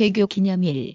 개교 기념일.